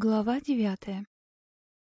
Глава девятая.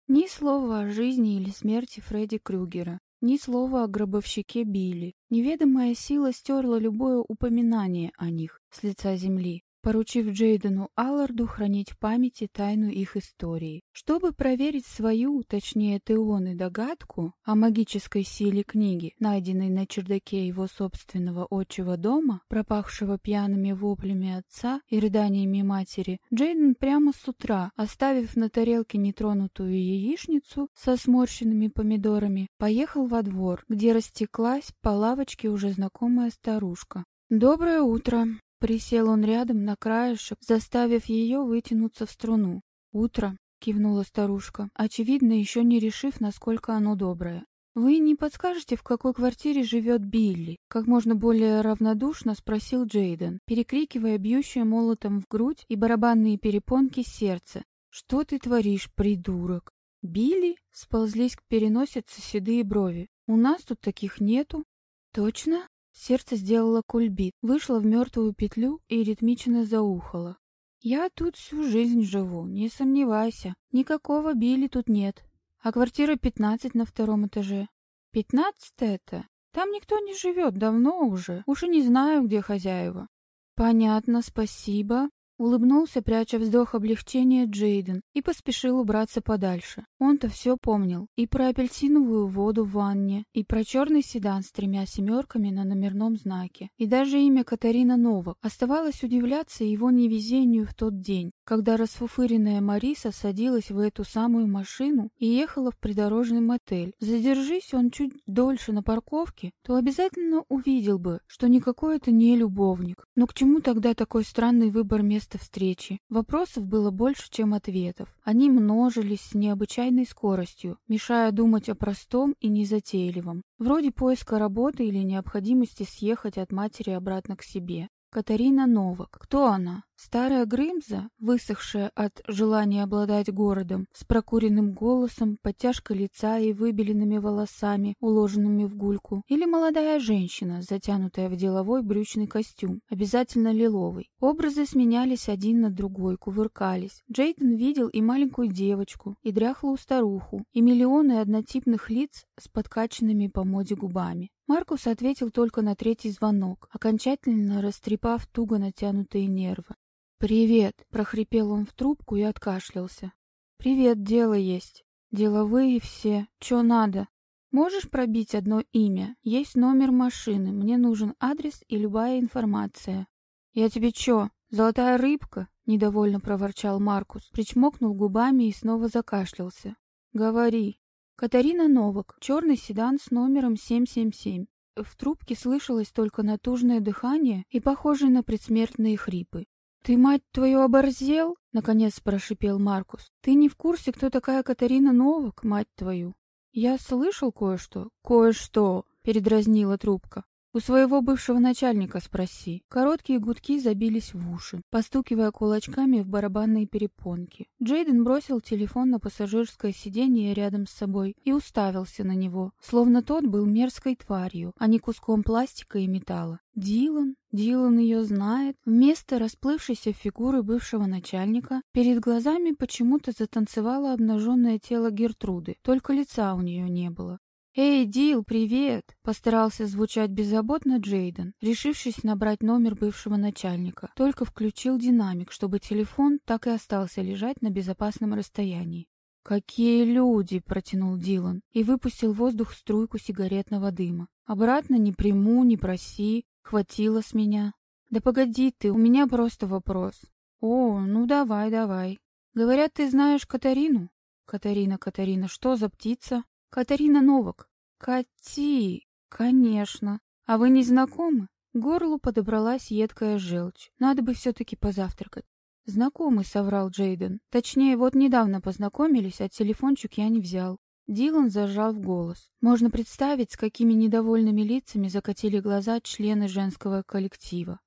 Ни слова о жизни или смерти Фредди Крюгера, ни слова о гробовщике Билли. Неведомая сила стерла любое упоминание о них с лица земли поручив Джейдену Алларду хранить в памяти тайну их истории. Чтобы проверить свою, точнее Теон и догадку о магической силе книги, найденной на чердаке его собственного отчего дома, пропахшего пьяными воплями отца и рыданиями матери, Джейден прямо с утра, оставив на тарелке нетронутую яичницу со сморщенными помидорами, поехал во двор, где растеклась по лавочке уже знакомая старушка. «Доброе утро!» Присел он рядом на краешек, заставив ее вытянуться в струну. «Утро», — кивнула старушка, очевидно, еще не решив, насколько оно доброе. «Вы не подскажете, в какой квартире живет Билли?» Как можно более равнодушно спросил Джейден, перекрикивая бьющее молотом в грудь и барабанные перепонки сердца. «Что ты творишь, придурок?» «Билли?» — сползлись к переносице седые брови. «У нас тут таких нету». «Точно?» Сердце сделало кульбит, вышло в мертвую петлю и ритмично заухало. «Я тут всю жизнь живу, не сомневайся. Никакого Билли тут нет. А квартира пятнадцать на втором этаже». «Пятнадцать это? Там никто не живет, давно уже. Уж и не знаю, где хозяева». «Понятно, спасибо», Улыбнулся, пряча вздох облегчения Джейден, и поспешил убраться подальше. Он-то все помнил. И про апельсиновую воду в ванне, и про черный седан с тремя семерками на номерном знаке, и даже имя Катарина Новак. Оставалось удивляться его невезению в тот день, когда расфуфыренная Мариса садилась в эту самую машину и ехала в придорожный мотель. Задержись он чуть дольше на парковке, то обязательно увидел бы, что никакой это не любовник. Но к чему тогда такой странный выбор места встречи. Вопросов было больше, чем ответов. Они множились с необычайной скоростью, мешая думать о простом и незатейливом. Вроде поиска работы или необходимости съехать от матери обратно к себе. Катарина Новак. Кто она? Старая Грымза, высохшая от желания обладать городом, с прокуренным голосом, подтяжкой лица и выбеленными волосами, уложенными в гульку, или молодая женщина, затянутая в деловой брючный костюм, обязательно лиловый. Образы сменялись один на другой, кувыркались. Джейден видел и маленькую девочку, и дряхлую старуху, и миллионы однотипных лиц с подкачанными по моде губами. Маркус ответил только на третий звонок, окончательно растрепав туго натянутые нервы. «Привет!» — прохрипел он в трубку и откашлялся. «Привет, дело есть. Деловые все. Чё надо? Можешь пробить одно имя? Есть номер машины. Мне нужен адрес и любая информация». «Я тебе чё, золотая рыбка?» — недовольно проворчал Маркус, причмокнул губами и снова закашлялся. «Говори». «Катарина Новак, черный седан с номером 777». В трубке слышалось только натужное дыхание и похожие на предсмертные хрипы. «Ты, мать твою, оборзел?» — наконец прошипел Маркус. «Ты не в курсе, кто такая Катарина Новак, мать твою?» «Я слышал кое-что». «Кое-что», — передразнила трубка. У своего бывшего начальника спроси. Короткие гудки забились в уши, постукивая кулачками в барабанные перепонки. Джейден бросил телефон на пассажирское сиденье рядом с собой и уставился на него, словно тот был мерзкой тварью, а не куском пластика и металла. Дилан? Дилан ее знает. Вместо расплывшейся фигуры бывшего начальника перед глазами почему-то затанцевало обнаженное тело Гертруды, только лица у нее не было. «Эй, Дил, привет!» — постарался звучать беззаботно Джейден, решившись набрать номер бывшего начальника. Только включил динамик, чтобы телефон так и остался лежать на безопасном расстоянии. «Какие люди!» — протянул Дилан и выпустил в воздух струйку сигаретного дыма. «Обратно не приму, не проси, хватило с меня». «Да погоди ты, у меня просто вопрос». «О, ну давай, давай. Говорят, ты знаешь Катарину?» «Катарина, Катарина, что за птица?» «Катарина Новак». «Кати!» «Конечно. А вы не знакомы?» горлу подобралась едкая желчь. Надо бы все-таки позавтракать. «Знакомый», — соврал Джейден. «Точнее, вот недавно познакомились, а телефончик я не взял». Дилан зажал в голос. Можно представить, с какими недовольными лицами закатили глаза члены женского коллектива.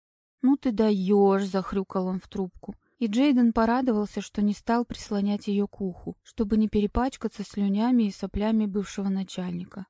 «Ну ты даешь!» — захрюкал он в трубку. И Джейден порадовался, что не стал прислонять ее к уху, чтобы не перепачкаться слюнями и соплями бывшего начальника.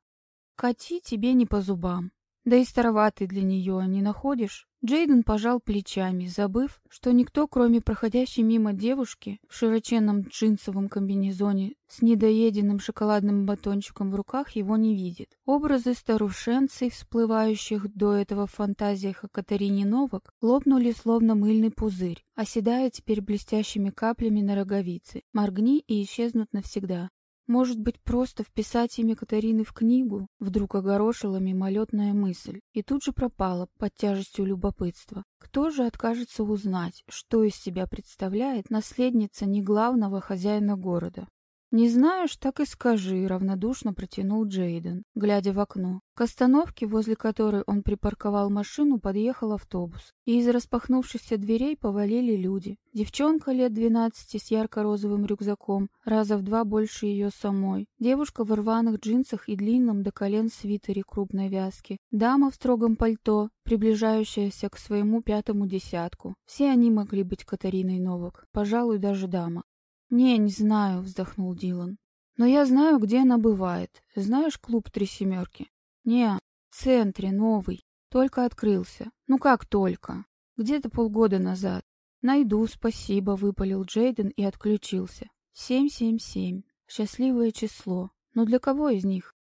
«Кати тебе не по зубам». Да и староватый для нее, не находишь? Джейден пожал плечами, забыв, что никто, кроме проходящей мимо девушки в широченном джинсовом комбинезоне с недоеденным шоколадным батончиком в руках, его не видит. Образы старушенцей, всплывающих до этого в фантазиях о Катарине Новак, лопнули словно мыльный пузырь, оседая теперь блестящими каплями на роговице. Моргни и исчезнут навсегда. Может быть, просто вписать имя Катарины в книгу? Вдруг огорошила мимолетная мысль и тут же пропала под тяжестью любопытства. Кто же откажется узнать, что из себя представляет наследница неглавного хозяина города? «Не знаешь, так и скажи», — равнодушно протянул Джейден, глядя в окно. К остановке, возле которой он припарковал машину, подъехал автобус, и из распахнувшихся дверей повалили люди. Девчонка лет двенадцати с ярко-розовым рюкзаком, раза в два больше ее самой. Девушка в рваных джинсах и длинном до колен свитере крупной вязки. Дама в строгом пальто, приближающаяся к своему пятому десятку. Все они могли быть Катариной Новак, пожалуй, даже дама. «Не, не знаю», — вздохнул Дилан. «Но я знаю, где она бывает. Знаешь клуб «Три семерки»?» «Не, в центре, новый. Только открылся. Ну как только? Где-то полгода назад. Найду, спасибо», — выпалил Джейден и отключился. «Семь, семь, семь. Счастливое число. Но для кого из них?»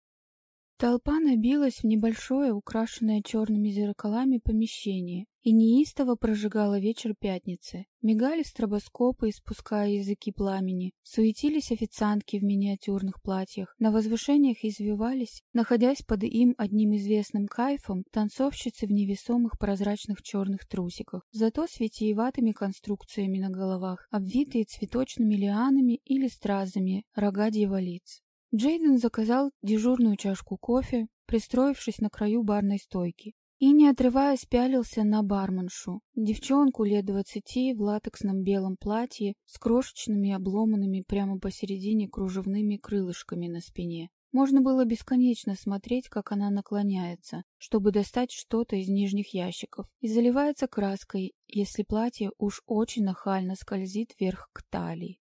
Толпа набилась в небольшое, украшенное черными зеркалами помещение и неистово прожигала вечер пятницы. Мигали стробоскопы, испуская языки пламени. Суетились официантки в миниатюрных платьях. На возвышениях извивались, находясь под им одним известным кайфом, танцовщицы в невесомых прозрачных черных трусиках, зато с витиеватыми конструкциями на головах, обвитые цветочными лианами или стразами рога дьяволиц. Джейден заказал дежурную чашку кофе, пристроившись на краю барной стойки, и, не отрываясь, пялился на барменшу, девчонку лет двадцати в латексном белом платье с крошечными обломанными прямо посередине кружевными крылышками на спине. Можно было бесконечно смотреть, как она наклоняется, чтобы достать что-то из нижних ящиков, и заливается краской, если платье уж очень нахально скользит вверх к талии.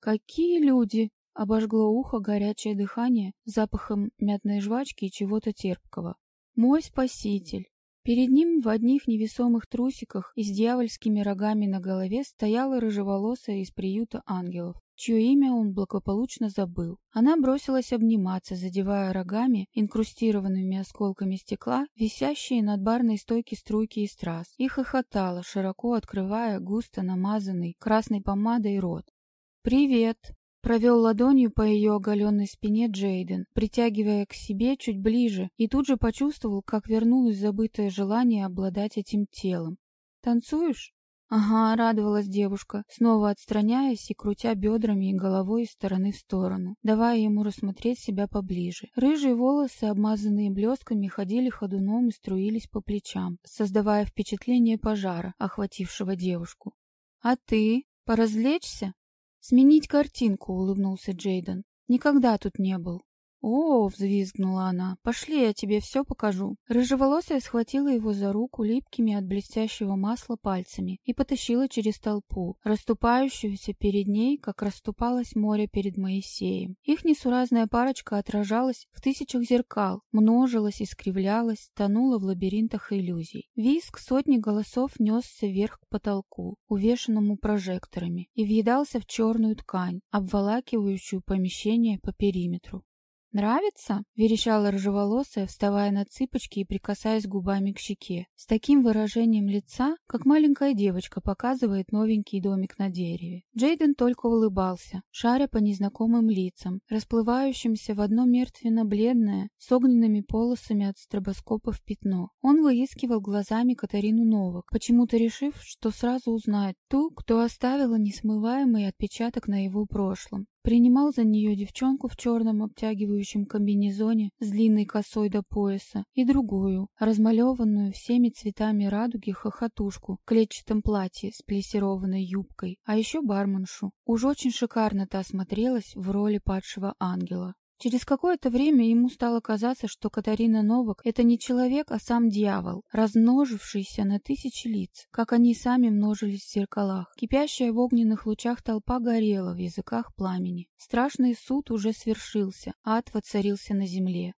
«Какие люди!» Обожгло ухо горячее дыхание запахом мятной жвачки и чего-то терпкого. Мой спаситель. Перед ним в одних невесомых трусиках и с дьявольскими рогами на голове стояла рыжеволосая из приюта ангелов, чье имя он благополучно забыл. Она бросилась обниматься, задевая рогами, инкрустированными осколками стекла, висящие над барной стойки струйки из трасс, и хохотала, широко открывая густо намазанный красной помадой рот. «Привет!» Провел ладонью по ее оголенной спине Джейден, притягивая к себе чуть ближе, и тут же почувствовал, как вернулось забытое желание обладать этим телом. «Танцуешь?» «Ага», — радовалась девушка, снова отстраняясь и крутя бедрами и головой из стороны в сторону, давая ему рассмотреть себя поближе. Рыжие волосы, обмазанные блестками, ходили ходуном и струились по плечам, создавая впечатление пожара, охватившего девушку. «А ты? Поразвлечься?» «Сменить картинку», — улыбнулся Джейден. «Никогда тут не был». «О!» — взвизгнула она. «Пошли, я тебе все покажу». Рыжеволосая схватила его за руку липкими от блестящего масла пальцами и потащила через толпу, расступающуюся перед ней, как расступалось море перед Моисеем. Их несуразная парочка отражалась в тысячах зеркал, множилась, искривлялась, тонула в лабиринтах иллюзий. Виск сотни голосов несся вверх к потолку, увешанному прожекторами, и въедался в черную ткань, обволакивающую помещение по периметру. «Нравится?» — верещала рыжеволосая, вставая на цыпочки и прикасаясь губами к щеке, с таким выражением лица, как маленькая девочка показывает новенький домик на дереве. Джейден только улыбался, шаря по незнакомым лицам, расплывающимся в одно мертвенно-бледное, с огненными полосами от стробоскопов пятно. Он выискивал глазами Катарину Новак, почему-то решив, что сразу узнает ту, кто оставила несмываемый отпечаток на его прошлом. Принимал за нее девчонку в черном обтягивающем комбинезоне с длинной косой до пояса и другую, размалеванную всеми цветами радуги хохотушку в клетчатом платье с плессированной юбкой, а еще барменшу. Уж очень шикарно та смотрелась в роли падшего ангела. Через какое-то время ему стало казаться, что Катарина Новак — это не человек, а сам дьявол, размножившийся на тысячи лиц, как они сами множились в зеркалах. Кипящая в огненных лучах толпа горела в языках пламени. Страшный суд уже свершился, ад воцарился на земле.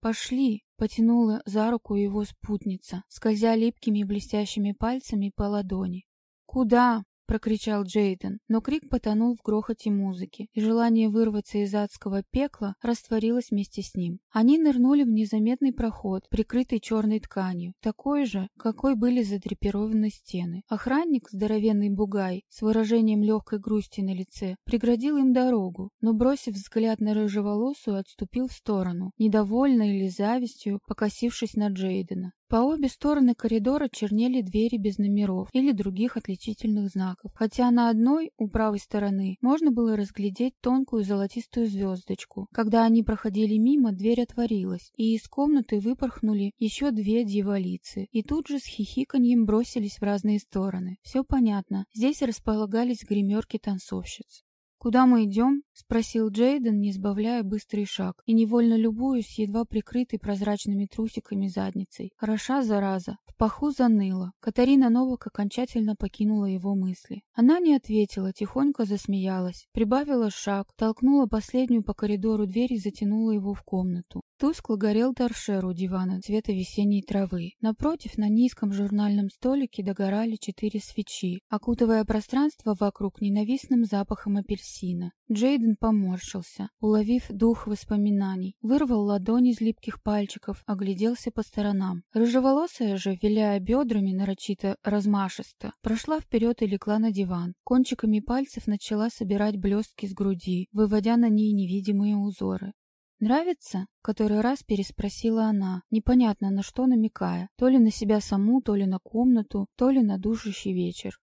«Пошли!» потянула за руку его спутница, скользя липкими блестящими пальцами по ладони. «Куда?» Прокричал Джейден, но крик потонул в грохоте музыки, и желание вырваться из адского пекла растворилось вместе с ним. Они нырнули в незаметный проход, прикрытый черной тканью, такой же, какой были задрапированы стены. Охранник, здоровенный бугай, с выражением легкой грусти на лице, преградил им дорогу, но, бросив взгляд на рыжеволосую, отступил в сторону, недовольно или завистью, покосившись на Джейдена. По обе стороны коридора чернели двери без номеров или других отличительных знаков, хотя на одной, у правой стороны, можно было разглядеть тонкую золотистую звездочку. Когда они проходили мимо, дверь отворилась, и из комнаты выпорхнули еще две дьяволицы, и тут же с хихиканьем бросились в разные стороны. Все понятно, здесь располагались гримерки танцовщиц. «Куда мы идем?» — спросил Джейден, не сбавляя быстрый шаг, и невольно любуясь едва прикрытой прозрачными трусиками задницей. Хороша зараза. В паху заныло. Катарина Новак окончательно покинула его мысли. Она не ответила, тихонько засмеялась, прибавила шаг, толкнула последнюю по коридору дверь и затянула его в комнату. Тускло горел торшер у дивана цвета весенней травы. Напротив, на низком журнальном столике догорали четыре свечи, окутывая пространство вокруг ненавистным запахом апельсина. Джейден поморщился, уловив дух воспоминаний, вырвал ладонь из липких пальчиков, огляделся по сторонам. Рыжеволосая же, виляя бедрами нарочито размашисто, прошла вперед и легла на диван. Кончиками пальцев начала собирать блестки с груди, выводя на ней невидимые узоры. «Нравится?» — который раз переспросила она, непонятно на что намекая, то ли на себя саму, то ли на комнату, то ли на душащий вечер.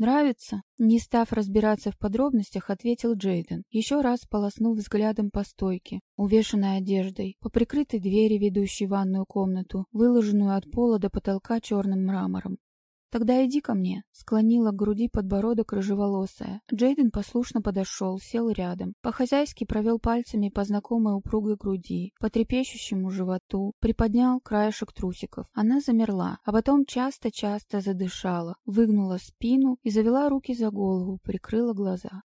«Нравится?» Не став разбираться в подробностях, ответил Джейден, еще раз полоснув взглядом по стойке, увешанной одеждой, по прикрытой двери, ведущей ванную комнату, выложенную от пола до потолка черным мрамором. «Тогда иди ко мне», — склонила к груди подбородок рыжеволосая. Джейден послушно подошел, сел рядом. По-хозяйски провел пальцами по знакомой упругой груди, по трепещущему животу, приподнял краешек трусиков. Она замерла, а потом часто-часто задышала, выгнула спину и завела руки за голову, прикрыла глаза.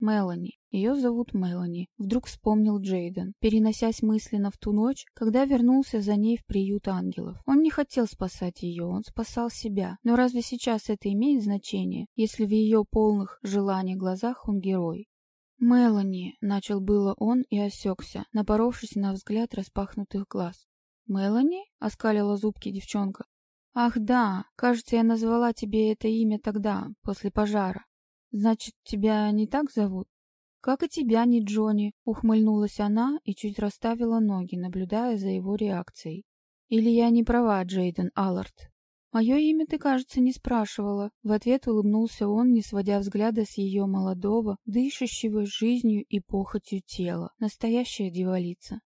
Мелани. Ее зовут Мелани. Вдруг вспомнил Джейден, переносясь мысленно в ту ночь, когда вернулся за ней в приют ангелов. Он не хотел спасать ее, он спасал себя. Но разве сейчас это имеет значение, если в ее полных желаний глазах он герой? «Мелани», — начал было он и осекся, напоровшись на взгляд распахнутых глаз. «Мелани?» — оскалила зубки девчонка. «Ах да, кажется, я назвала тебе это имя тогда, после пожара. «Значит, тебя не так зовут?» «Как и тебя, не Джонни», — ухмыльнулась она и чуть расставила ноги, наблюдая за его реакцией. «Или я не права, Джейден Аллард?» «Мое имя ты, кажется, не спрашивала». В ответ улыбнулся он, не сводя взгляда с ее молодого, дышащего жизнью и похотью тела. Настоящая дьяволица.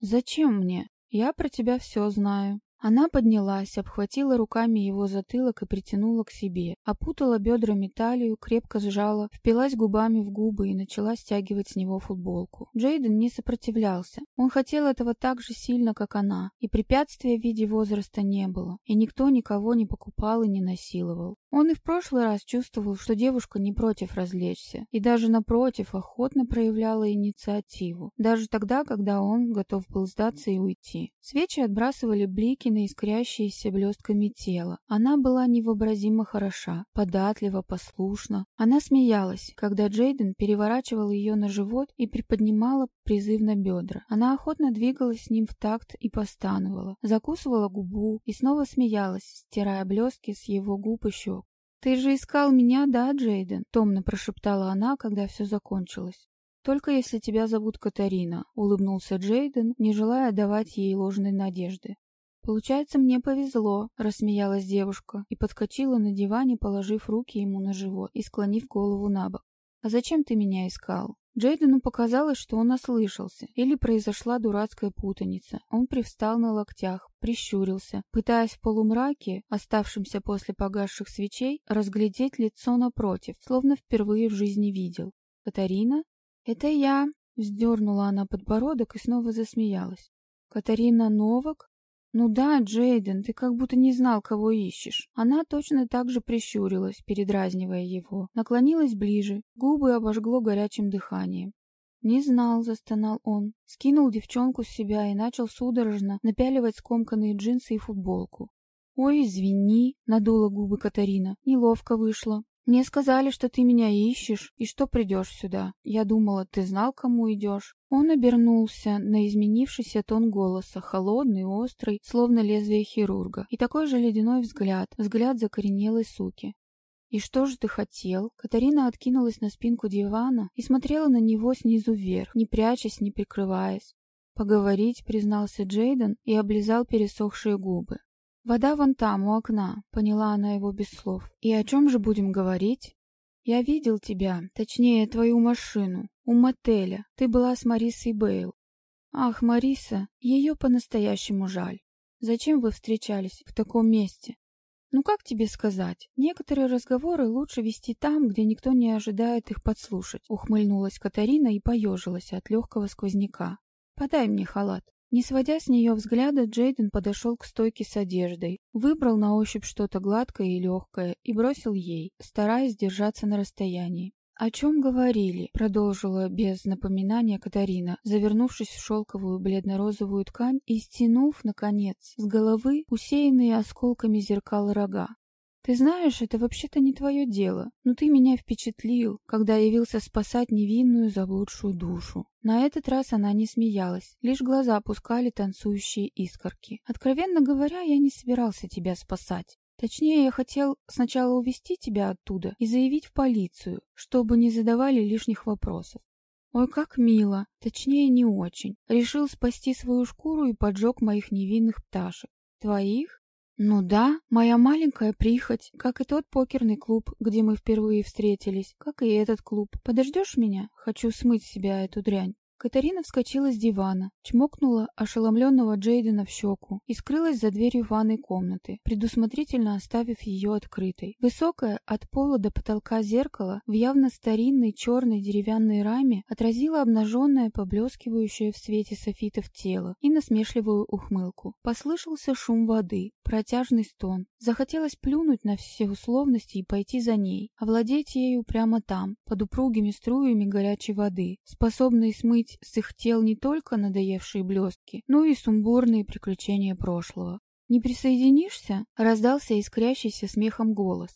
«Зачем мне? Я про тебя все знаю». Она поднялась, обхватила руками его затылок и притянула к себе, опутала бедрами талию, крепко сжала, впилась губами в губы и начала стягивать с него футболку. Джейден не сопротивлялся. Он хотел этого так же сильно, как она, и препятствия в виде возраста не было, и никто никого не покупал и не насиловал. Он и в прошлый раз чувствовал, что девушка не против развлечься, и даже напротив охотно проявляла инициативу, даже тогда, когда он готов был сдаться и уйти. Свечи отбрасывали блики на искрящееся блестками тело. Она была невообразимо хороша, податлива, послушна. Она смеялась, когда Джейден переворачивал ее на живот и приподнимала призывно бедра. Она охотно двигалась с ним в такт и постановала, закусывала губу и снова смеялась, стирая блестки с его губ и щек. «Ты же искал меня, да, Джейден?» — томно прошептала она, когда все закончилось. «Только если тебя зовут Катарина», — улыбнулся Джейден, не желая давать ей ложной надежды. «Получается, мне повезло», — рассмеялась девушка и подскочила на диване, положив руки ему на живот и склонив голову на бок. «А зачем ты меня искал?» Джейдену показалось, что он ослышался, или произошла дурацкая путаница. Он привстал на локтях, прищурился, пытаясь в полумраке, оставшемся после погасших свечей, разглядеть лицо напротив, словно впервые в жизни видел. «Катарина?» «Это я!» — вздернула она подбородок и снова засмеялась. «Катарина Новак?» «Ну да, Джейден, ты как будто не знал, кого ищешь». Она точно так же прищурилась, передразнивая его, наклонилась ближе, губы обожгло горячим дыханием. «Не знал», — застонал он. Скинул девчонку с себя и начал судорожно напяливать скомканные джинсы и футболку. «Ой, извини», — надула губы Катарина. «Неловко вышло. Мне сказали, что ты меня ищешь и что придешь сюда. Я думала, ты знал, кому идешь». Он обернулся на изменившийся тон голоса, холодный, острый, словно лезвие хирурга, и такой же ледяной взгляд, взгляд закоренелой суки. «И что же ты хотел?» Катарина откинулась на спинку дивана и смотрела на него снизу вверх, не прячась, не прикрываясь. «Поговорить», — признался Джейден и облизал пересохшие губы. «Вода вон там, у окна», — поняла она его без слов. «И о чем же будем говорить?» «Я видел тебя, точнее, твою машину, у мотеля. Ты была с Марисой Бейл». «Ах, Мариса, ее по-настоящему жаль. Зачем вы встречались в таком месте?» Ну как тебе сказать? Некоторые разговоры лучше вести там, где никто не ожидает их подслушать. Ухмыльнулась Катарина и поежилась от легкого сквозняка. Подай мне халат. Не сводя с нее взгляда, Джейден подошел к стойке с одеждой, выбрал на ощупь что-то гладкое и легкое и бросил ей, стараясь держаться на расстоянии. «О чем говорили?» — продолжила без напоминания Катарина, завернувшись в шелковую бледно-розовую ткань и стянув, наконец, с головы усеянные осколками зеркал рога. «Ты знаешь, это вообще-то не твое дело, но ты меня впечатлил, когда явился спасать невинную заблудшую душу». На этот раз она не смеялась, лишь глаза опускали танцующие искорки. «Откровенно говоря, я не собирался тебя спасать. Точнее, я хотел сначала увести тебя оттуда и заявить в полицию, чтобы не задавали лишних вопросов. Ой, как мило, точнее, не очень. Решил спасти свою шкуру и поджег моих невинных пташек. Твоих? Ну да, моя маленькая прихоть, как и тот покерный клуб, где мы впервые встретились, как и этот клуб. Подождешь меня? Хочу смыть себя эту дрянь. Катарина вскочила с дивана, чмокнула ошеломленного Джейдена в щеку и скрылась за дверью ванной комнаты, предусмотрительно оставив ее открытой. Высокое от пола до потолка зеркало в явно старинной черной деревянной раме отразило обнаженное, поблескивающее в свете софитов тело и насмешливую ухмылку. Послышался шум воды, протяжный стон. Захотелось плюнуть на все условности и пойти за ней, овладеть ею прямо там, под упругими струями горячей воды, способной смыть смыть с их тел не только надоевшие блестки, но и сумбурные приключения прошлого. «Не присоединишься?» — раздался искрящийся смехом голос.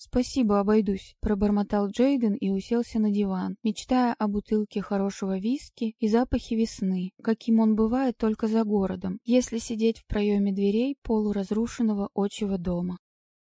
«Спасибо, обойдусь», — пробормотал Джейден и уселся на диван, мечтая о бутылке хорошего виски и запахе весны, каким он бывает только за городом, если сидеть в проеме дверей полуразрушенного отчего дома.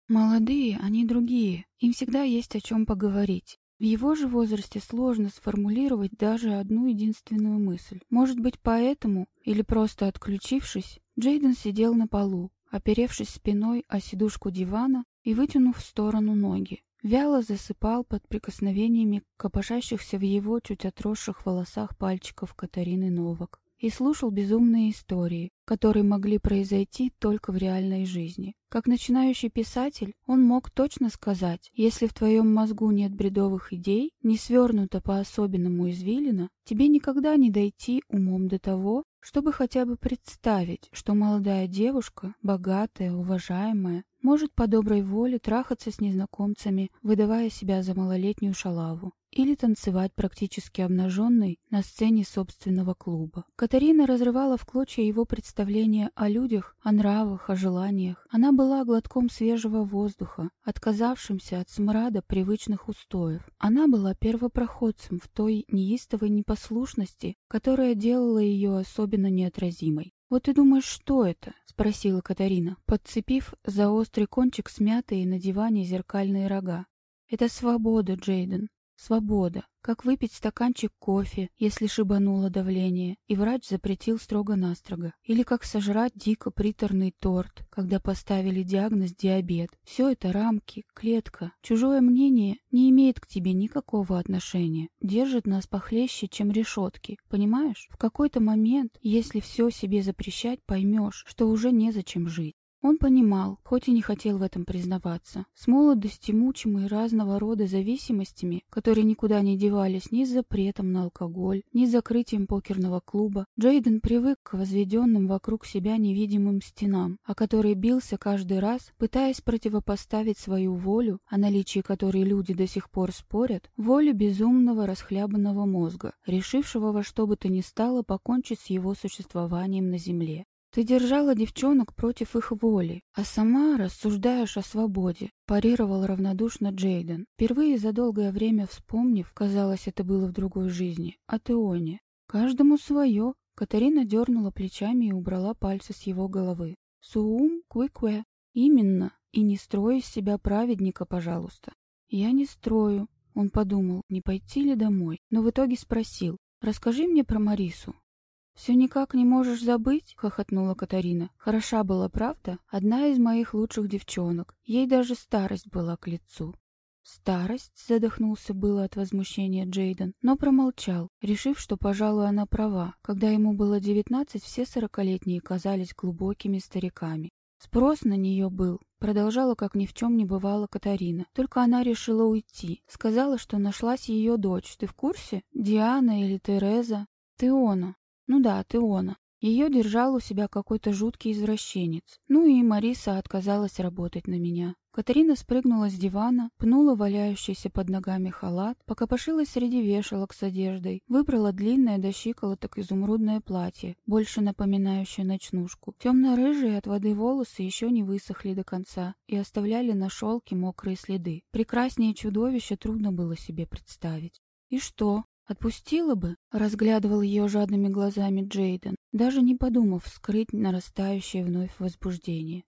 Молодые, они другие, им всегда есть о чем поговорить. В его же возрасте сложно сформулировать даже одну единственную мысль. Может быть, поэтому, или просто отключившись, Джейден сидел на полу, оперевшись спиной о сидушку дивана и вытянув в сторону ноги. Вяло засыпал под прикосновениями копошащихся в его чуть отросших волосах пальчиков Катарины Новак и слушал безумные истории, которые могли произойти только в реальной жизни. Как начинающий писатель, он мог точно сказать, если в твоем мозгу нет бредовых идей, не свернуто по-особенному извилина, тебе никогда не дойти умом до того, чтобы хотя бы представить, что молодая девушка, богатая, уважаемая, может по доброй воле трахаться с незнакомцами, выдавая себя за малолетнюю шалаву или танцевать практически обнаженной на сцене собственного клуба. Катарина разрывала в клочья его представления о людях, о нравах, о желаниях. Она была глотком свежего воздуха, отказавшимся от смрада привычных устоев. Она была первопроходцем в той неистовой непослушности, которая делала ее особенно неотразимой. «Вот ты думаешь, что это?» — спросила Катарина, подцепив за острый кончик смятые на диване зеркальные рога. «Это свобода, Джейден. Свобода. Как выпить стаканчик кофе, если шибануло давление, и врач запретил строго-настрого. Или как сожрать дико приторный торт, когда поставили диагноз диабет. Все это рамки, клетка. Чужое мнение не имеет к тебе никакого отношения. Держит нас похлеще, чем решетки. Понимаешь? В какой-то момент, если все себе запрещать, поймешь, что уже незачем жить. Он понимал, хоть и не хотел в этом признаваться. С молодости, мучимый разного рода зависимостями, которые никуда не девались ни с запретом на алкоголь, ни с закрытием покерного клуба, Джейден привык к возведенным вокруг себя невидимым стенам, о которые бился каждый раз, пытаясь противопоставить свою волю, о наличии которой люди до сих пор спорят, волю безумного расхлябанного мозга, решившего во что бы то ни стало покончить с его существованием на земле. Ты держала девчонок против их воли, а сама рассуждаешь о свободе, парировал равнодушно Джейден, впервые за долгое время вспомнив, казалось, это было в другой жизни, о Теоне. Каждому свое. Катарина дернула плечами и убрала пальцы с его головы. Суум квикве. Именно. И не строй из себя праведника, пожалуйста. Я не строю. Он подумал, не пойти ли домой, но в итоге спросил. Расскажи мне про Марису. «Все никак не можешь забыть?» — хохотнула Катарина. «Хороша была, правда? Одна из моих лучших девчонок. Ей даже старость была к лицу». «Старость?» — задохнулся было от возмущения Джейден, но промолчал, решив, что, пожалуй, она права. Когда ему было девятнадцать, все сорокалетние казались глубокими стариками. Спрос на нее был. Продолжала, как ни в чем не бывало Катарина. Только она решила уйти. Сказала, что нашлась ее дочь. Ты в курсе? Диана или Тереза? Теона. Ну да, Теона. Ее держал у себя какой-то жуткий извращенец. Ну и Мариса отказалась работать на меня. Катарина спрыгнула с дивана, пнула валяющийся под ногами халат, покопошилась среди вешалок с одеждой, выбрала длинное до щиколоток изумрудное платье, больше напоминающее ночнушку. Темно-рыжие от воды волосы еще не высохли до конца и оставляли на шелке мокрые следы. Прекраснее чудовище трудно было себе представить. «И что?» Отпустила бы, разглядывал ее жадными глазами Джейден, даже не подумав скрыть нарастающее вновь возбуждение.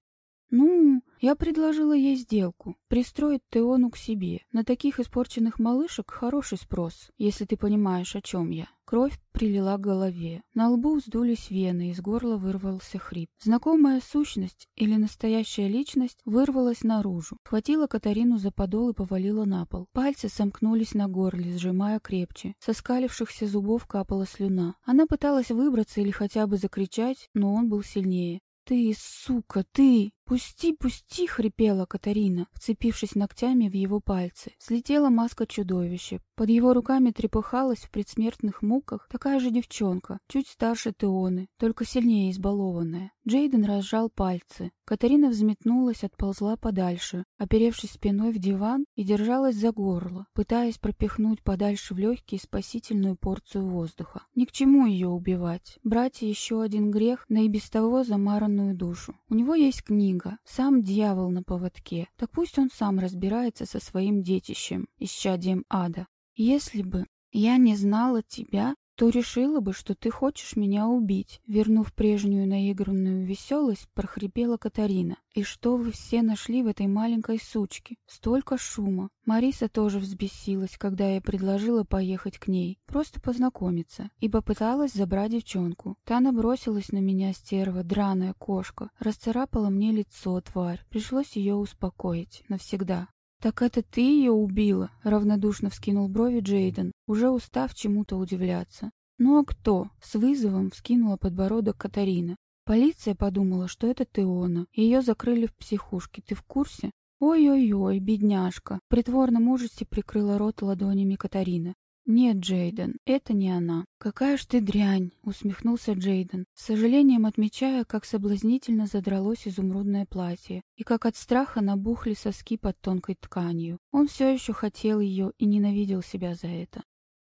«Ну, я предложила ей сделку. Пристроить Теону к себе. На таких испорченных малышек хороший спрос, если ты понимаешь, о чем я». Кровь прилила к голове. На лбу вздулись вены, из горла вырвался хрип. Знакомая сущность или настоящая личность вырвалась наружу. Хватила Катарину за подол и повалила на пол. Пальцы сомкнулись на горле, сжимая крепче. Со скалившихся зубов капала слюна. Она пыталась выбраться или хотя бы закричать, но он был сильнее. «Ты, сука, ты!» «Пусти, пусти!» — хрипела Катарина, вцепившись ногтями в его пальцы. Слетела маска чудовища. Под его руками трепыхалась в предсмертных муках такая же девчонка, чуть старше Теоны, только сильнее избалованная. Джейден разжал пальцы. Катарина взметнулась, отползла подальше, оперевшись спиной в диван и держалась за горло, пытаясь пропихнуть подальше в легкие спасительную порцию воздуха. Ни к чему ее убивать. Брать еще один грех на и без того замаранную душу. У него есть книга, книга. Сам дьявол на поводке. Так пусть он сам разбирается со своим детищем, исчадием ада. Если бы я не знала тебя, то решила бы, что ты хочешь меня убить. Вернув прежнюю наигранную веселость, прохрипела Катарина. И что вы все нашли в этой маленькой сучке? Столько шума. Мариса тоже взбесилась, когда я предложила поехать к ней, просто познакомиться, и попыталась забрать девчонку. Та набросилась на меня, стерва, драная кошка, расцарапала мне лицо, тварь. Пришлось ее успокоить. Навсегда. «Так это ты ее убила?» — равнодушно вскинул брови Джейден, уже устав чему-то удивляться. «Ну а кто?» — с вызовом вскинула подбородок Катарина. Полиция подумала, что это Теона. Ее закрыли в психушке. Ты в курсе? Ой-ой-ой, бедняжка. В притворном ужасе прикрыла рот ладонями Катарина. «Нет, Джейден, это не она». «Какая ж ты дрянь!» — усмехнулся Джейден, с сожалением отмечая, как соблазнительно задралось изумрудное платье и как от страха набухли соски под тонкой тканью. Он все еще хотел ее и ненавидел себя за это.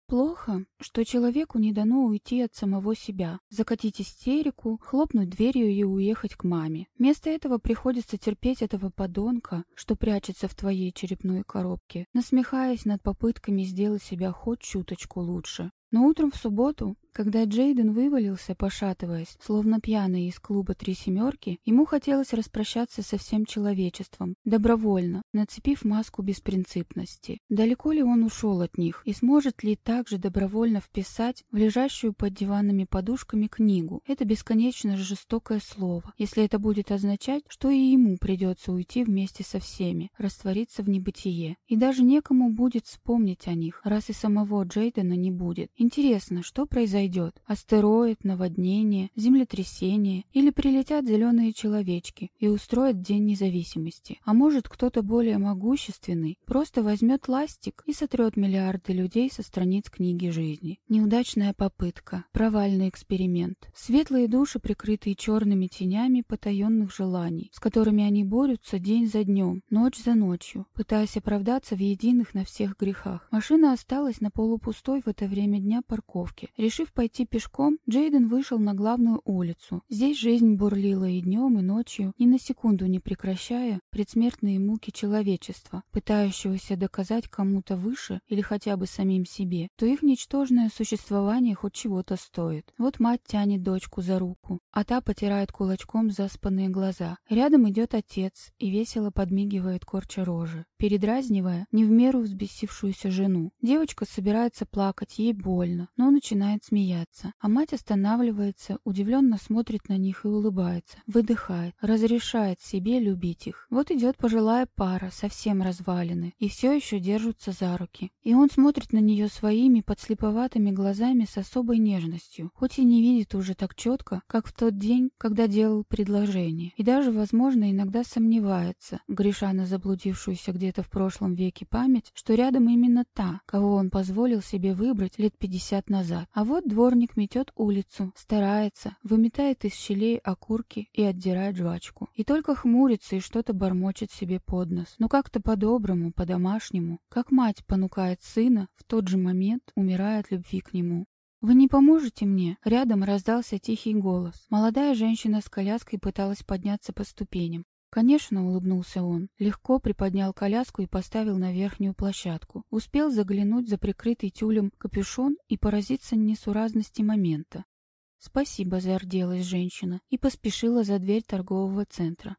Плохо, что человеку не дано уйти от самого себя, закатить истерику, хлопнуть дверью и уехать к маме. Вместо этого приходится терпеть этого подонка, что прячется в твоей черепной коробке, насмехаясь над попытками сделать себя хоть чуточку лучше. Но утром в субботу, когда Джейден вывалился, пошатываясь, словно пьяный из клуба «Три семерки», ему хотелось распрощаться со всем человечеством, добровольно, нацепив маску беспринципности. Далеко ли он ушел от них, и сможет ли также добровольно вписать в лежащую под диванами подушками книгу? Это бесконечно жестокое слово, если это будет означать, что и ему придется уйти вместе со всеми, раствориться в небытие. И даже некому будет вспомнить о них, раз и самого Джейдена не будет Интересно, что произойдет? Астероид, наводнение, землетрясение или прилетят зеленые человечки и устроят День независимости? А может, кто-то более могущественный просто возьмет ластик и сотрет миллиарды людей со страниц книги жизни? Неудачная попытка, провальный эксперимент. Светлые души, прикрытые черными тенями потаенных желаний, с которыми они борются день за днем, ночь за ночью, пытаясь оправдаться в единых на всех грехах. Машина осталась на полупустой в это время дня парковке. Решив пойти пешком, Джейден вышел на главную улицу. Здесь жизнь бурлила и днем, и ночью, ни на секунду не прекращая предсмертные муки человечества, пытающегося доказать кому-то выше или хотя бы самим себе, то их ничтожное существование хоть чего-то стоит. Вот мать тянет дочку за руку, а та потирает кулачком заспанные глаза. Рядом идет отец и весело подмигивает корча рожи, передразнивая не в меру взбесившуюся жену. Девочка собирается плакать, ей больно больно, но начинает смеяться. А мать останавливается, удивленно смотрит на них и улыбается. Выдыхает, разрешает себе любить их. Вот идет пожилая пара, совсем развалины, и все еще держатся за руки. И он смотрит на нее своими подслеповатыми глазами с особой нежностью, хоть и не видит уже так четко, как в тот день, когда делал предложение. И даже, возможно, иногда сомневается, греша на заблудившуюся где-то в прошлом веке память, что рядом именно та, кого он позволил себе выбрать лет 50 назад. А вот дворник метет улицу, старается, выметает из щелей окурки и отдирает жвачку. И только хмурится и что-то бормочет себе под нос. Но как-то по-доброму, по-домашнему, как мать понукает сына, в тот же момент умирая от любви к нему. «Вы не поможете мне?» Рядом раздался тихий голос. Молодая женщина с коляской пыталась подняться по ступеням. «Конечно», — улыбнулся он, легко приподнял коляску и поставил на верхнюю площадку. Успел заглянуть за прикрытый тюлем капюшон и поразиться несуразности момента. «Спасибо», — зарделась женщина и поспешила за дверь торгового центра.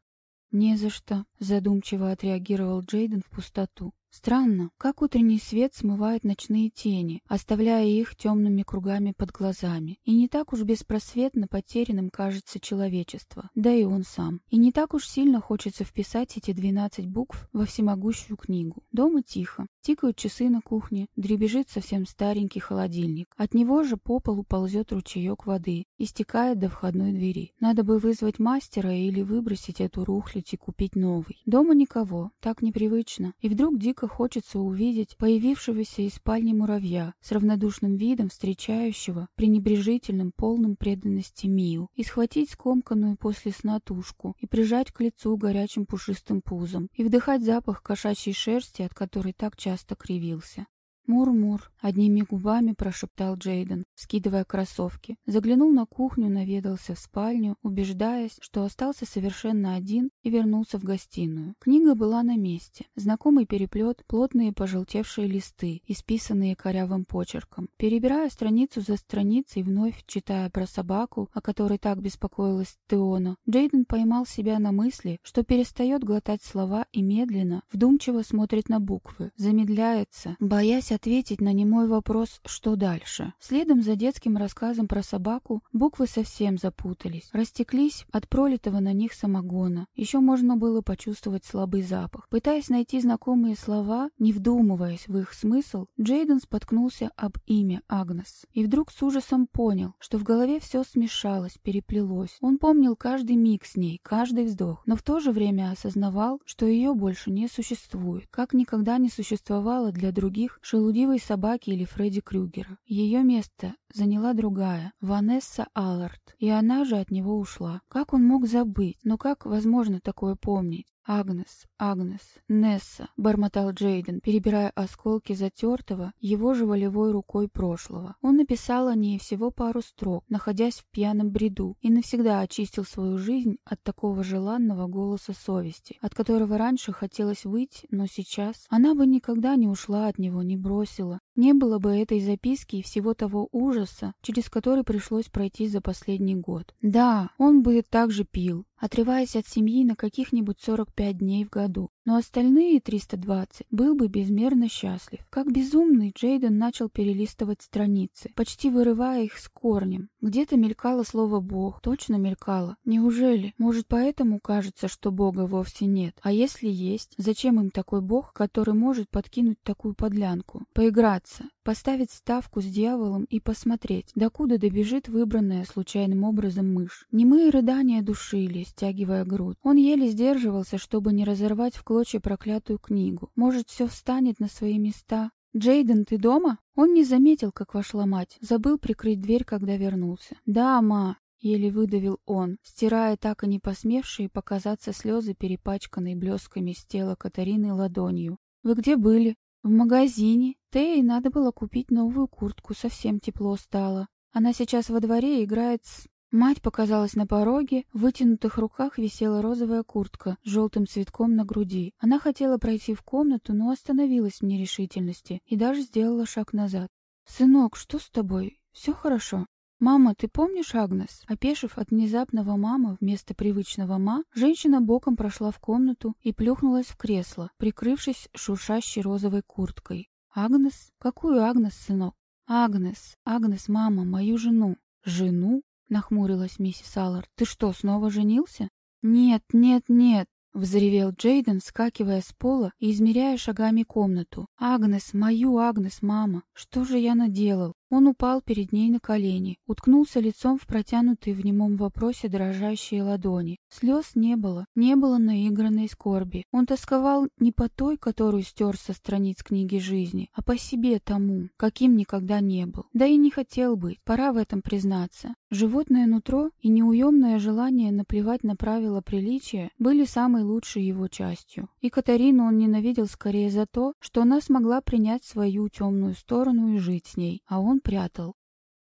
«Не за что», — задумчиво отреагировал Джейден в пустоту. Странно, как утренний свет смывает ночные тени, оставляя их темными кругами под глазами. И не так уж беспросветно потерянным кажется человечество, да и он сам. И не так уж сильно хочется вписать эти двенадцать букв во всемогущую книгу. Дома тихо. Тикают часы на кухне, дребежит совсем старенький холодильник. От него же по полу ползет ручеек воды и стекает до входной двери. Надо бы вызвать мастера или выбросить эту рухлядь и купить новый. Дома никого, так непривычно. И вдруг дико дико хочется увидеть появившегося из спальни муравья с равнодушным видом встречающего пренебрежительным полным преданности Мию и схватить скомканную после сна тушку и прижать к лицу горячим пушистым пузом и вдыхать запах кошачьей шерсти, от которой так часто кривился. «Мур-мур», — одними губами прошептал Джейден, скидывая кроссовки. Заглянул на кухню, наведался в спальню, убеждаясь, что остался совершенно один и вернулся в гостиную. Книга была на месте. Знакомый переплет, плотные пожелтевшие листы, исписанные корявым почерком. Перебирая страницу за страницей, вновь читая про собаку, о которой так беспокоилась Теона, Джейден поймал себя на мысли, что перестает глотать слова и медленно, вдумчиво смотрит на буквы, замедляется, боясь ответить на немой вопрос «что дальше?». Следом за детским рассказом про собаку буквы совсем запутались, растеклись от пролитого на них самогона. Еще можно было почувствовать слабый запах. Пытаясь найти знакомые слова, не вдумываясь в их смысл, Джейден споткнулся об имя Агнес. И вдруг с ужасом понял, что в голове все смешалось, переплелось. Он помнил каждый миг с ней, каждый вздох, но в то же время осознавал, что ее больше не существует, как никогда не существовало для других шелудивой собаки или Фредди Крюгера. Ее место заняла другая, Ванесса Аллард, и она же от него ушла. Как он мог забыть? Но как возможно такое помнить? «Агнес, Агнес, Несса», — бормотал Джейден, перебирая осколки затертого, его же волевой рукой прошлого. Он написал о ней всего пару строк, находясь в пьяном бреду, и навсегда очистил свою жизнь от такого желанного голоса совести, от которого раньше хотелось выйти, но сейчас она бы никогда не ушла от него, не бросила. Не было бы этой записки и всего того ужаса, через который пришлось пройти за последний год. Да, он бы также пил, отрываясь от семьи на каких-нибудь 45 дней в году. Но остальные 320 был бы безмерно счастлив. Как безумный, Джейден начал перелистывать страницы, почти вырывая их с корнем. Где-то мелькало слово «бог», точно мелькало. Неужели? Может, поэтому кажется, что бога вовсе нет? А если есть, зачем им такой бог, который может подкинуть такую подлянку? Поиграться, поставить ставку с дьяволом и посмотреть, докуда добежит выбранная случайным образом мышь. Немые рыдания душили, стягивая грудь. Он еле сдерживался, чтобы не разорвать в клочья проклятую книгу. Может, все встанет на свои места? «Джейден, ты дома?» Он не заметил, как вошла мать. Забыл прикрыть дверь, когда вернулся. «Да, ма!» — еле выдавил он, стирая так и не посмевшие показаться слезы, перепачканные блесками с тела Катарины ладонью. «Вы где были?» «В магазине. Тее надо было купить новую куртку, совсем тепло стало. Она сейчас во дворе играет с...» Мать показалась на пороге, в вытянутых руках висела розовая куртка с желтым цветком на груди. Она хотела пройти в комнату, но остановилась в нерешительности и даже сделала шаг назад. «Сынок, что с тобой? Все хорошо?» «Мама, ты помнишь Агнес?» Опешив от внезапного «мама» вместо привычного «ма», женщина боком прошла в комнату и плюхнулась в кресло, прикрывшись шуршащей розовой курткой. «Агнес? Какую Агнес, сынок?» «Агнес, Агнес, мама, мою жену». «Жену?» Нахмурилась миссис Аллард. «Ты что, снова женился?» «Нет, нет, нет!» — взревел Джейден, вскакивая с пола и измеряя шагами комнату. «Агнес, мою Агнес, мама! Что же я наделал? Он упал перед ней на колени, уткнулся лицом в протянутые в немом вопросе дрожащие ладони. Слез не было, не было наигранной скорби. Он тосковал не по той, которую стер со страниц книги жизни, а по себе тому, каким никогда не был. Да и не хотел быть, пора в этом признаться. Животное нутро и неуемное желание наплевать на правила приличия были самой лучшей его частью. И Катарину он ненавидел скорее за то, что она смогла принять свою темную сторону и жить с ней, а он прятал.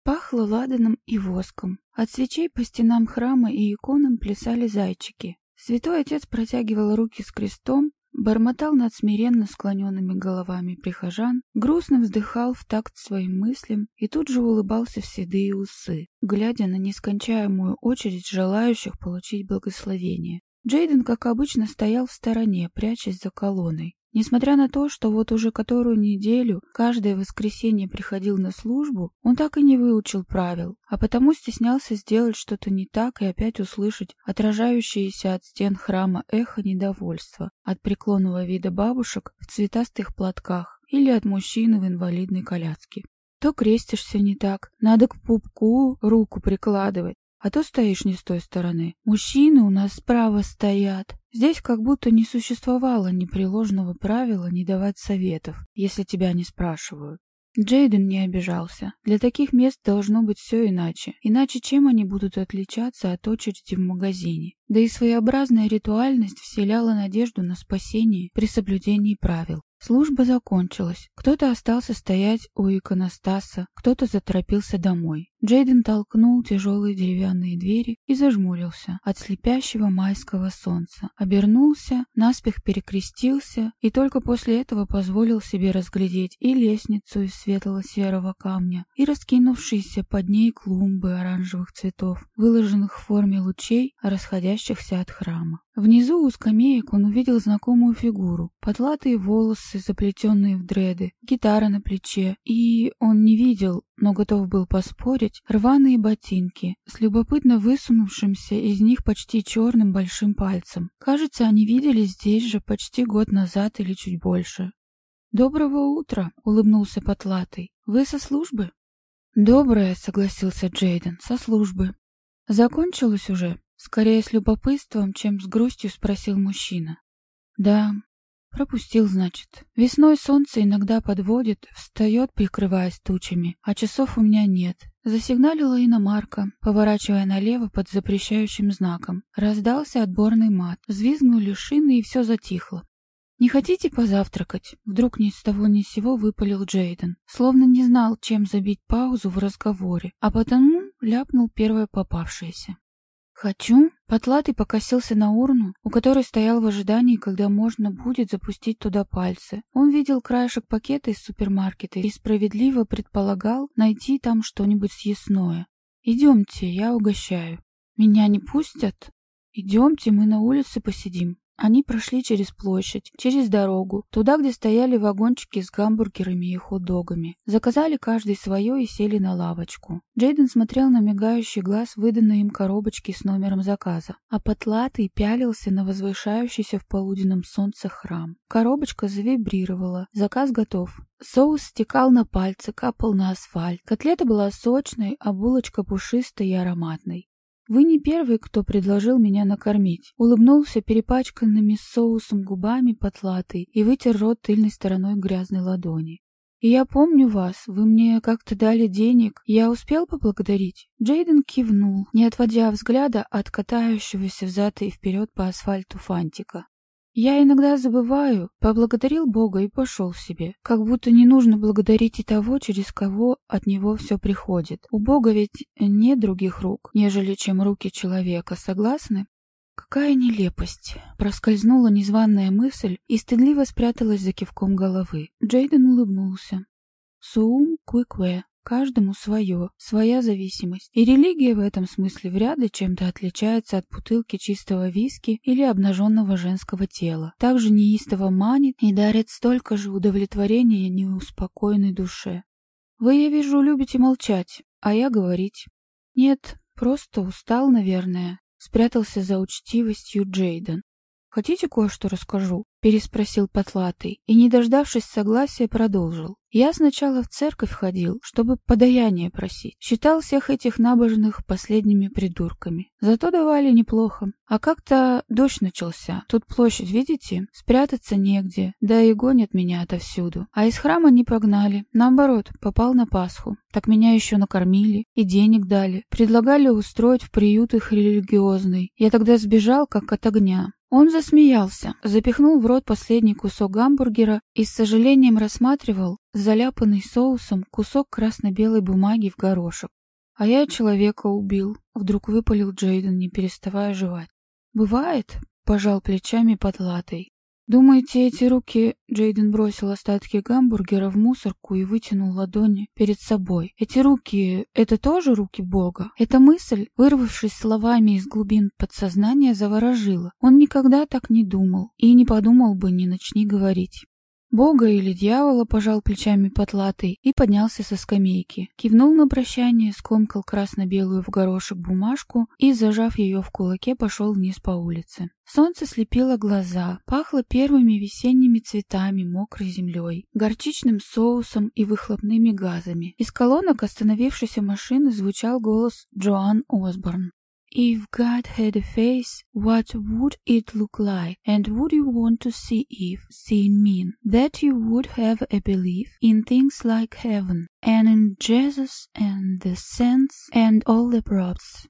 Пахло ладаном и воском. От свечей по стенам храма и иконам плясали зайчики. Святой отец протягивал руки с крестом, бормотал над смиренно склоненными головами прихожан, грустно вздыхал в такт своим мыслям и тут же улыбался в седые усы, глядя на нескончаемую очередь желающих получить благословение. Джейден, как обычно, стоял в стороне, прячась за колонной. Несмотря на то, что вот уже которую неделю каждое воскресенье приходил на службу, он так и не выучил правил, а потому стеснялся сделать что-то не так и опять услышать отражающееся от стен храма эхо недовольства от преклонного вида бабушек в цветастых платках или от мужчины в инвалидной коляске. То крестишься не так, надо к пупку руку прикладывать, а то стоишь не с той стороны. Мужчины у нас справа стоят. Здесь как будто не существовало непреложного правила не давать советов, если тебя не спрашивают. Джейден не обижался. Для таких мест должно быть все иначе. Иначе чем они будут отличаться от очереди в магазине? Да и своеобразная ритуальность вселяла надежду на спасение при соблюдении правил. Служба закончилась. Кто-то остался стоять у иконостаса, кто-то заторопился домой. Джейден толкнул тяжелые деревянные двери и зажмурился от слепящего майского солнца. Обернулся, наспех перекрестился и только после этого позволил себе разглядеть и лестницу из светло-серого камня, и раскинувшиеся под ней клумбы оранжевых цветов, выложенных в форме лучей, расходящихся от храма. Внизу у скамеек он увидел знакомую фигуру, потлатые волосы, заплетенные в дреды, гитара на плече, и он не видел, но готов был поспорить, рваные ботинки с любопытно высунувшимся из них почти черным большим пальцем. Кажется, они виделись здесь же почти год назад или чуть больше. «Доброго утра!» — улыбнулся Потлатый. «Вы со службы?» «Доброе», — согласился Джейден, — «со службы». «Закончилось уже?» Скорее с любопытством, чем с грустью спросил мужчина. Да, пропустил, значит. Весной солнце иногда подводит, встает, прикрываясь тучами, а часов у меня нет. Засигналила иномарка, поворачивая налево под запрещающим знаком. Раздался отборный мат, взвизгнули шины и все затихло. «Не хотите позавтракать?» Вдруг ни с того ни с сего выпалил Джейден, словно не знал, чем забить паузу в разговоре, а потому ляпнул первое попавшееся. «Хочу?» Потлатый покосился на урну, у которой стоял в ожидании, когда можно будет запустить туда пальцы. Он видел краешек пакета из супермаркета и справедливо предполагал найти там что-нибудь съестное. «Идемте, я угощаю». «Меня не пустят?» «Идемте, мы на улице посидим». Они прошли через площадь, через дорогу, туда, где стояли вагончики с гамбургерами и хот-догами. Заказали каждый свое и сели на лавочку. Джейден смотрел на мигающий глаз выданной им коробочки с номером заказа, а потлатый пялился на возвышающийся в полуденном солнце храм. Коробочка завибрировала. Заказ готов. Соус стекал на пальцы, капал на асфальт. Котлета была сочной, а булочка пушистой и ароматной. «Вы не первый, кто предложил меня накормить», — улыбнулся перепачканными соусом губами потлатый и вытер рот тыльной стороной грязной ладони. «И я помню вас, вы мне как-то дали денег. Я успел поблагодарить?» Джейден кивнул, не отводя взгляда от катающегося взад и вперед по асфальту фантика. Я иногда забываю, поблагодарил Бога и пошел себе. Как будто не нужно благодарить и того, через кого от него все приходит. У Бога ведь нет других рук, нежели чем руки человека, согласны? Какая нелепость! Проскользнула незваная мысль и стыдливо спряталась за кивком головы. Джейден улыбнулся. Суум Куикве Каждому свое, своя зависимость. И религия в этом смысле вряд ли чем-то отличается от бутылки чистого виски или обнаженного женского тела. Также неистово манит и дарит столько же удовлетворения неуспокоенной душе. Вы, я вижу, любите молчать, а я говорить. Нет, просто устал, наверное. Спрятался за учтивостью Джейден. Хотите кое-что расскажу? переспросил Потлатый и, не дождавшись согласия, продолжил. Я сначала в церковь ходил, чтобы подаяние просить. Считал всех этих набожных последними придурками. Зато давали неплохо. А как-то дождь начался. Тут площадь, видите? Спрятаться негде. Да и гонят меня отовсюду. А из храма не прогнали. Наоборот, попал на Пасху. Так меня еще накормили и денег дали. Предлагали устроить в приют их религиозный. Я тогда сбежал, как от огня. Он засмеялся, запихнул в рот последний кусок гамбургера и с сожалением рассматривал заляпанный соусом кусок красно-белой бумаги в горошек. «А я человека убил», — вдруг выпалил Джейден, не переставая жевать. «Бывает?» — пожал плечами потлатый. «Думаете, эти руки...» Джейден бросил остатки гамбургера в мусорку и вытянул ладони перед собой. «Эти руки... это тоже руки Бога?» Эта мысль, вырвавшись словами из глубин подсознания, заворожила. Он никогда так не думал и не подумал бы, не начни говорить. Бога или дьявола, пожал плечами потлатый и поднялся со скамейки. Кивнул на прощание, скомкал красно-белую в горошек бумажку и, зажав ее в кулаке, пошел вниз по улице. Солнце слепило глаза, пахло первыми весенними цветами, мокрой землей, горчичным соусом и выхлопными газами. Из колонок остановившейся машины звучал голос Джоан Осборн. If God had a face, what would it look like? And would you want to see if seeing mean that you would have a belief in things like heaven and in Jesus and the saints and all the prophets?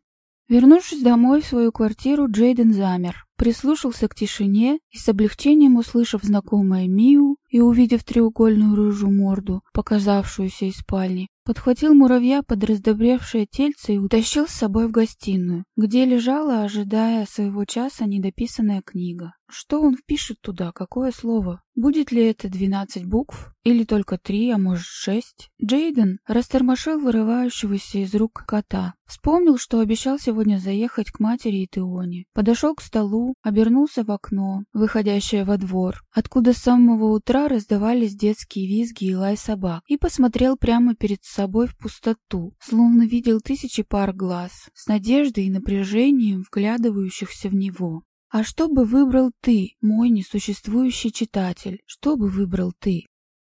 Вернувшись домой в свою квартиру, Джейден замер, прислушался к тишине и с облегчением услышав знакомое «Миу» и увидев треугольную рыжую морду, показавшуюся из спальни, подхватил муравья под раздобревшее тельце и утащил с собой в гостиную, где лежала, ожидая своего часа, недописанная книга. Что он впишет туда, какое слово? Будет ли это двенадцать букв? Или только три, а может шесть? Джейден растормошил вырывающегося из рук кота. Вспомнил, что обещал сегодня заехать к матери и Теоне. Подошел к столу, обернулся в окно, выходящее во двор, откуда с самого утра раздавались детские визги и лай собак, и посмотрел прямо перед собой в пустоту, словно видел тысячи пар глаз, с надеждой и напряжением вглядывающихся в него. А что бы выбрал ты, мой несуществующий читатель? Что бы выбрал ты?